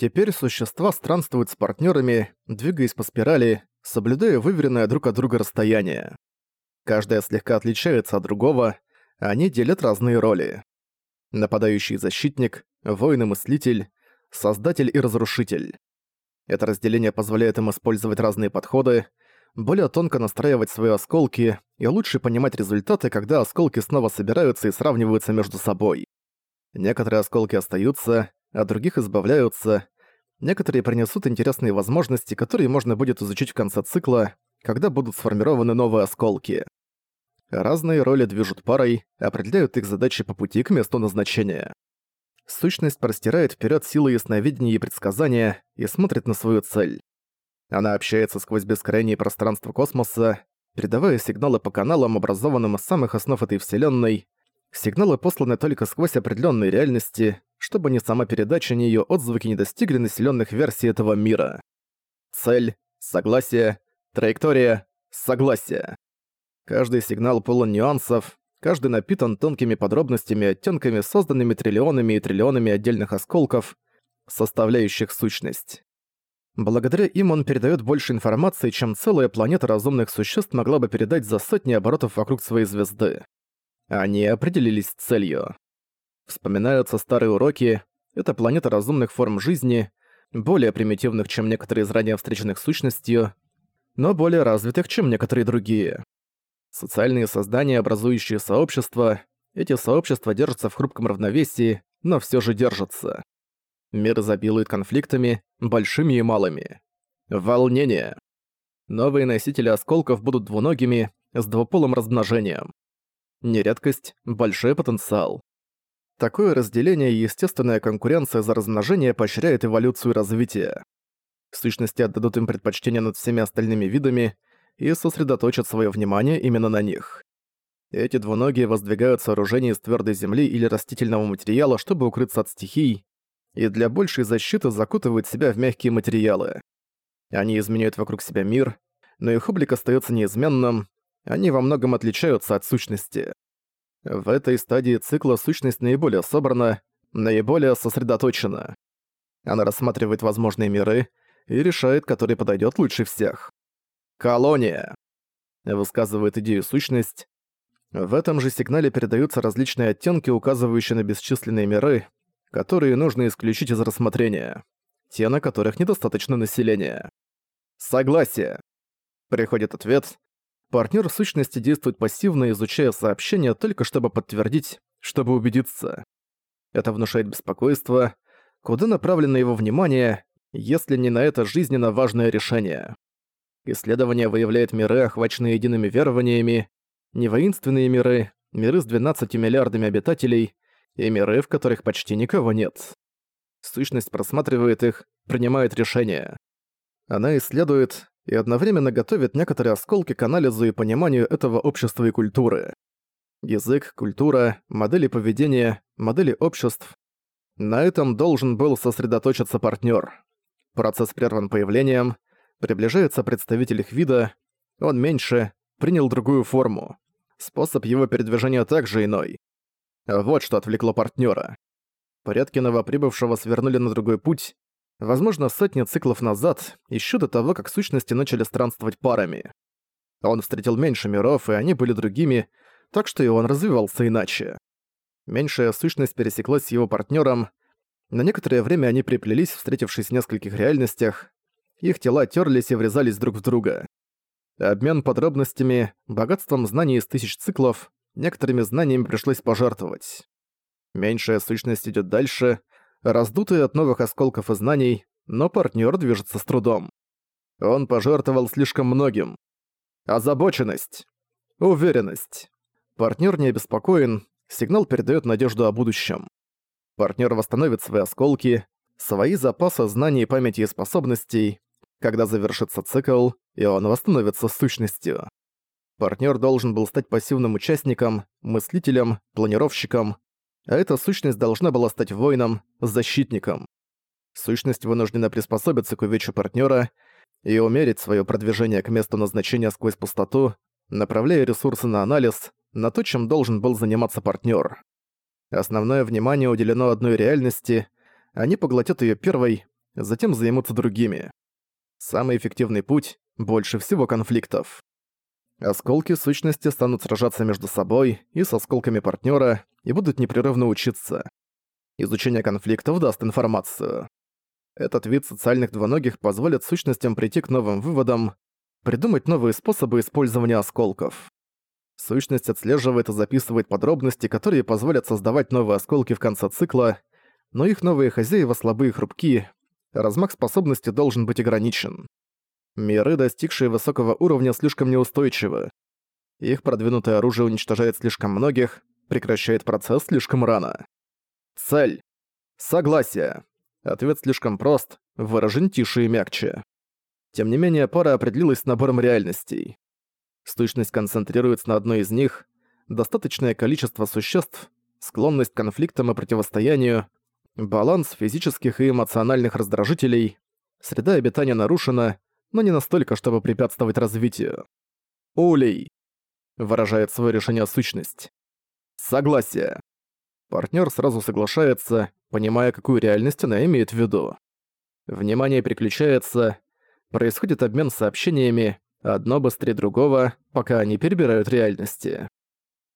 Теперь существа странствуют с партнерами, двигаясь по спирали, соблюдая выверенное друг от друга расстояние. Каждая слегка отличается от другого, они делят разные роли. Нападающий защитник, воин и мыслитель, создатель и разрушитель. Это разделение позволяет им использовать разные подходы, более тонко настраивать свои осколки и лучше понимать результаты, когда осколки снова собираются и сравниваются между собой. Некоторые осколки остаются, от других избавляются. Некоторые принесут интересные возможности, которые можно будет изучить в конце цикла, когда будут сформированы новые осколки. Разные роли движут парой, определяют их задачи по пути к месту назначения. Сущность простирает вперед силы ясновидения и предсказания и смотрит на свою цель. Она общается сквозь бескрайние пространства космоса, передавая сигналы по каналам, образованным из самых основ этой вселенной. Сигналы посланы только сквозь определенные реальности, чтобы ни сама передача, ни ее отзвуки не достигли населенных версий этого мира. Цель — согласие, траектория — согласие. Каждый сигнал полон нюансов, каждый напитан тонкими подробностями оттенками, созданными триллионами и триллионами отдельных осколков, составляющих сущность. Благодаря им он передает больше информации, чем целая планета разумных существ могла бы передать за сотни оборотов вокруг своей звезды. Они определились с целью. Вспоминаются старые уроки, это планета разумных форм жизни, более примитивных, чем некоторые из ранее встреченных сущностью, но более развитых, чем некоторые другие. Социальные создания, образующие сообщества, эти сообщества держатся в хрупком равновесии, но все же держатся. Мир изобилует конфликтами, большими и малыми. Волнение. Новые носители осколков будут двуногими, с двуполым размножением. Нередкость – большой потенциал. Такое разделение и естественная конкуренция за размножение поощряет эволюцию и развитие. Сущности отдадут им предпочтение над всеми остальными видами – и сосредоточат свое внимание именно на них. Эти двуногие воздвигают сооружения из твердой земли или растительного материала, чтобы укрыться от стихий, и для большей защиты закутывают себя в мягкие материалы. Они изменяют вокруг себя мир, но их облик остается неизменным, они во многом отличаются от сущности. В этой стадии цикла сущность наиболее собрана, наиболее сосредоточена. Она рассматривает возможные миры и решает, который подойдет лучше всех. «Колония!» Высказывает идею сущность. В этом же сигнале передаются различные оттенки, указывающие на бесчисленные миры, которые нужно исключить из рассмотрения. Те, на которых недостаточно населения. Согласие. Приходит ответ. Партнер сущности действует пассивно, изучая сообщения только чтобы подтвердить, чтобы убедиться. Это внушает беспокойство, куда направлено его внимание, если не на это жизненно важное решение. Исследование выявляет миры, охваченные едиными верованиями, не воинственные миры, миры с 12 миллиардами обитателей и миры, в которых почти никого нет. Сущность просматривает их, принимает решения. Она исследует и одновременно готовит некоторые осколки к анализу и пониманию этого общества и культуры. Язык, культура, модели поведения, модели обществ. На этом должен был сосредоточиться партнер. Процесс прерван появлением — Приближается представитель их вида, он меньше, принял другую форму. Способ его передвижения также иной. Вот что отвлекло партнера. Порядки новоприбывшего свернули на другой путь, возможно, сотни циклов назад, еще до того, как сущности начали странствовать парами. Он встретил меньше миров, и они были другими, так что и он развивался иначе. Меньшая сущность пересеклась с его партнером. На некоторое время они приплелись, встретившись в нескольких реальностях, их тела терлись и врезались друг в друга. Обмен подробностями, богатством знаний из тысяч циклов, некоторыми знаниями пришлось пожертвовать. Меньшая сущность идет дальше, раздутая от новых осколков и знаний, но партнер движется с трудом. Он пожертвовал слишком многим. Озабоченность. Уверенность. Партнер не обеспокоен, сигнал передает надежду о будущем. Партнер восстановит свои осколки, свои запасы знаний, памяти и способностей, когда завершится цикл, и он восстановится сущностью. Партнер должен был стать пассивным участником, мыслителем, планировщиком, а эта сущность должна была стать воином, защитником. Сущность вынуждена приспособиться к увечью партнера и умерить свое продвижение к месту назначения сквозь пустоту, направляя ресурсы на анализ, на то, чем должен был заниматься партнер. Основное внимание уделено одной реальности, они поглотят ее первой, затем займутся другими. Самый эффективный путь — больше всего конфликтов. Осколки сущности станут сражаться между собой и с осколками партнера и будут непрерывно учиться. Изучение конфликтов даст информацию. Этот вид социальных двуногих позволит сущностям прийти к новым выводам, придумать новые способы использования осколков. Сущность отслеживает и записывает подробности, которые позволят создавать новые осколки в конце цикла, но их новые хозяева слабы и хрупки, размах способности должен быть ограничен. Миры, достигшие высокого уровня, слишком неустойчивы. Их продвинутое оружие уничтожает слишком многих, прекращает процесс слишком рано. Цель. Согласие. Ответ слишком прост, выражен тише и мягче. Тем не менее, пара определилась с набором реальностей. Сущность концентрируется на одной из них, достаточное количество существ, склонность к конфликтам и противостоянию, баланс физических и эмоциональных раздражителей, среда обитания нарушена, но не настолько, чтобы препятствовать развитию. Улей. Выражает свое решение сущность. Согласие. Партнер сразу соглашается, понимая, какую реальность она имеет в виду. Внимание переключается, происходит обмен сообщениями, одно быстрее другого, пока они перебирают реальности.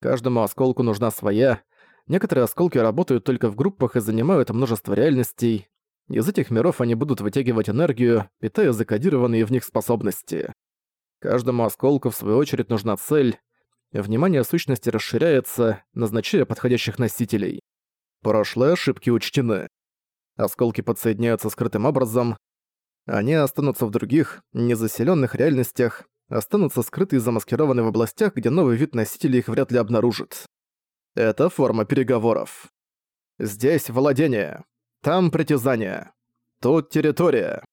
Каждому осколку нужна своя, некоторые осколки работают только в группах и занимают множество реальностей, из этих миров они будут вытягивать энергию, питая закодированные в них способности. Каждому осколку, в свою очередь, нужна цель. Внимание сущности расширяется, назначая подходящих носителей. Прошлые ошибки учтены. Осколки подсоединяются скрытым образом. Они останутся в других, незаселенных реальностях, останутся скрыты и замаскированы в областях, где новый вид носителей их вряд ли обнаружит. Это форма переговоров. Здесь владение. Там притязание. Тут территория.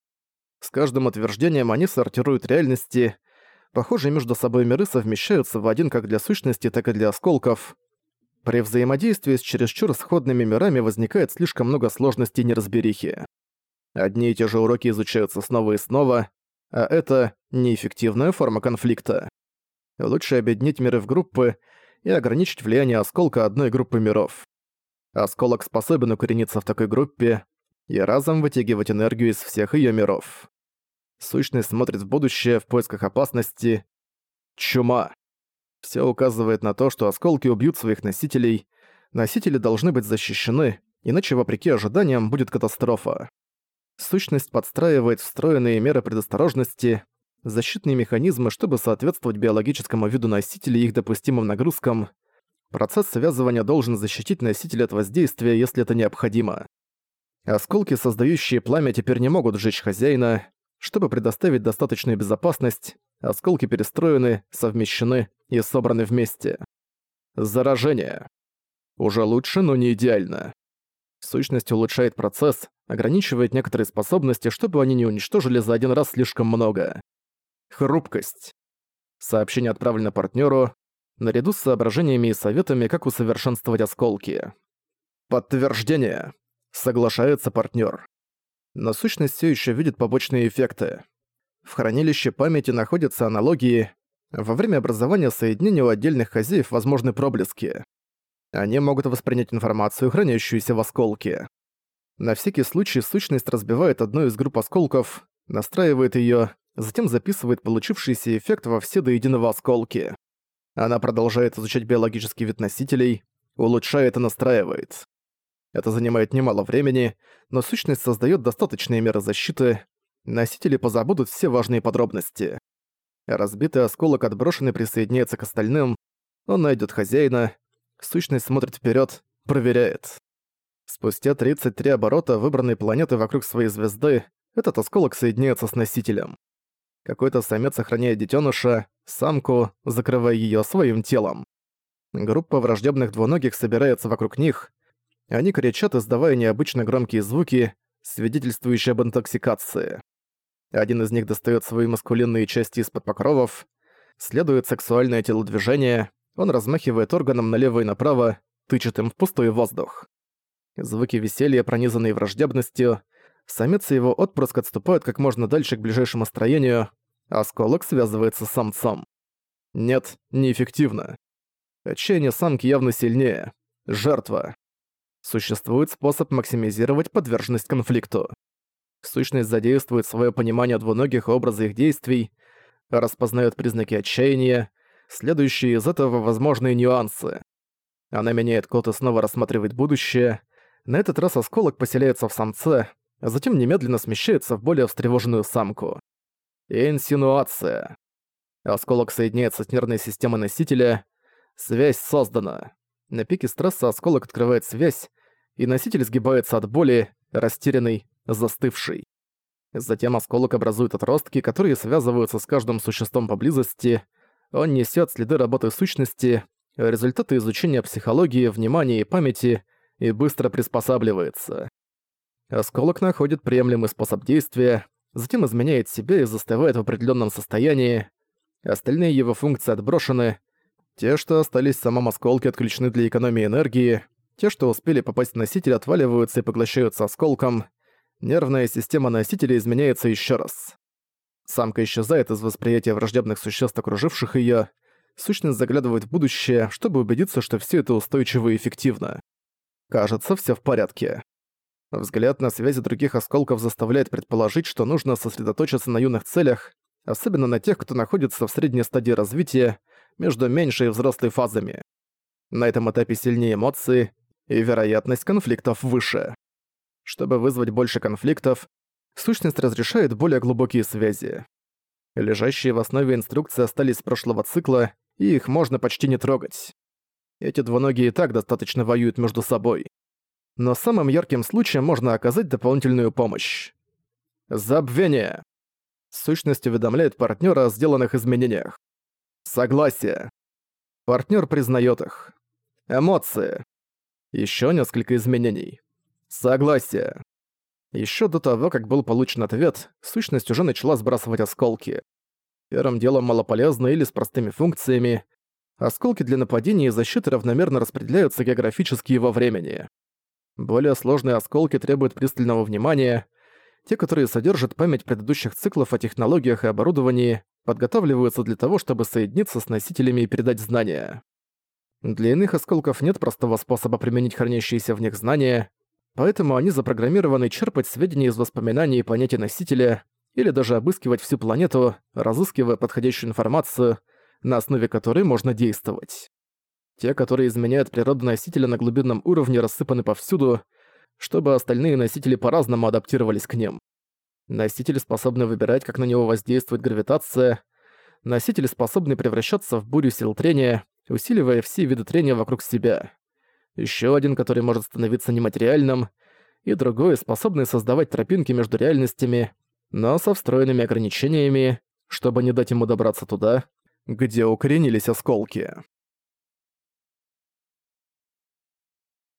С каждым утверждением они сортируют реальности. Похожие между собой миры совмещаются в один как для сущности, так и для осколков. При взаимодействии с чересчур сходными мирами возникает слишком много сложностей и неразберихи. Одни и те же уроки изучаются снова и снова, а это неэффективная форма конфликта. Лучше объединить миры в группы и ограничить влияние осколка одной группы миров. Осколок способен укорениться в такой группе и разом вытягивать энергию из всех её миров. Сущность смотрит в будущее в поисках опасности. Чума. Всё указывает на то, что осколки убьют своих носителей. Носители должны быть защищены, иначе, вопреки ожиданиям, будет катастрофа. Сущность подстраивает встроенные меры предосторожности, защитные механизмы, чтобы соответствовать биологическому виду носителей и их допустимым нагрузкам, Процесс связывания должен защитить носителя от воздействия, если это необходимо. Осколки, создающие пламя, теперь не могут сжечь хозяина. Чтобы предоставить достаточную безопасность, осколки перестроены, совмещены и собраны вместе. Заражение. Уже лучше, но не идеально. Сущность улучшает процесс, ограничивает некоторые способности, чтобы они не уничтожили за один раз слишком много. Хрупкость. Сообщение отправлено партнеру, наряду с соображениями и советами, как усовершенствовать осколки. Подтверждение. Соглашается партнер. Но сущность все еще видит побочные эффекты. В хранилище памяти находятся аналогии. Во время образования соединения у отдельных хозяев возможны проблески. Они могут воспринять информацию, хранящуюся в осколке. На всякий случай сущность разбивает одну из групп осколков, настраивает ее, затем записывает получившийся эффект во все до единого осколки. Она продолжает изучать биологический вид носителей, улучшает и настраивает. Это занимает немало времени, но сущность создает достаточные меры защиты, носители позабудут все важные подробности. Разбитый осколок отброшенный присоединяется к остальным, он найдет хозяина, сущность смотрит вперед, проверяет. Спустя 33 оборота выбранной планеты вокруг своей звезды, этот осколок соединяется с носителем. Какой-то самец охраняет детеныша, самку, закрывая ее своим телом. Группа враждебных двуногих собирается вокруг них. Они кричат, издавая необычно громкие звуки, свидетельствующие об интоксикации. Один из них достает свои маскулинные части из-под покровов. Следует сексуальное телодвижение. Он размахивает органом налево и направо, тычет им в пустой воздух. Звуки веселья, пронизанные враждебностью, самец и его отпрыск отступают как можно дальше к ближайшему строению, а осколок связывается с самцом. Нет, неэффективно. Отчаяние самки явно сильнее. Жертва. Существует способ максимизировать подверженность конфликту. Сущность задействует свое понимание двуногих образа их действий, распознает признаки отчаяния, следующие из этого возможные нюансы. Она меняет код и снова рассматривает будущее. На этот раз осколок поселяется в самце, а затем немедленно смещается в более встревоженную самку. Инсинуация. Осколок соединяется с нервной системой носителя. Связь создана. На пике стресса осколок открывает связь, и носитель сгибается от боли, растерянный, застывший. Затем осколок образует отростки, которые связываются с каждым существом поблизости. Он несет следы работы сущности, результаты изучения психологии, внимания и памяти и быстро приспосабливается. Осколок находит приемлемый способ действия, затем изменяет себя и застывает в определенном состоянии. Остальные его функции отброшены. Те, что остались в самом осколке, отключены для экономии энергии. Те, что успели попасть в носитель, отваливаются и поглощаются осколком. Нервная система носителя изменяется еще раз. Самка исчезает из восприятия враждебных существ, окруживших ее. Сущность заглядывает в будущее, чтобы убедиться, что все это устойчиво и эффективно. Кажется, все в порядке. Взгляд на связи других осколков заставляет предположить, что нужно сосредоточиться на юных целях, особенно на тех, кто находится в средней стадии развития, между меньшей и взрослой фазами. На этом этапе сильнее эмоции, и вероятность конфликтов выше. Чтобы вызвать больше конфликтов, сущность разрешает более глубокие связи. Лежащие в основе инструкции остались с прошлого цикла, и их можно почти не трогать. Эти двуногие и так достаточно воюют между собой но самым ярким случаем можно оказать дополнительную помощь. Забвение. Сущность уведомляет партнера о сделанных изменениях. Согласие. Партнер признает их. Эмоции. Еще несколько изменений. Согласие. Еще до того, как был получен ответ, сущность уже начала сбрасывать осколки. Первым делом малополезные или с простыми функциями. Осколки для нападения и защиты равномерно распределяются географически и во времени. Более сложные осколки требуют пристального внимания. Те, которые содержат память предыдущих циклов о технологиях и оборудовании, подготавливаются для того, чтобы соединиться с носителями и передать знания. Для иных осколков нет простого способа применить хранящиеся в них знания, поэтому они запрограммированы черпать сведения из воспоминаний и понятий носителя или даже обыскивать всю планету, разыскивая подходящую информацию, на основе которой можно действовать. Те, которые изменяют природу носителя на глубинном уровне, рассыпаны повсюду, чтобы остальные носители по-разному адаптировались к ним. Носители способны выбирать, как на него воздействует гравитация. Носители способны превращаться в бурю сил трения, усиливая все виды трения вокруг себя. Еще один, который может становиться нематериальным, и другой, способный создавать тропинки между реальностями, но со встроенными ограничениями, чтобы не дать ему добраться туда, где укоренились осколки.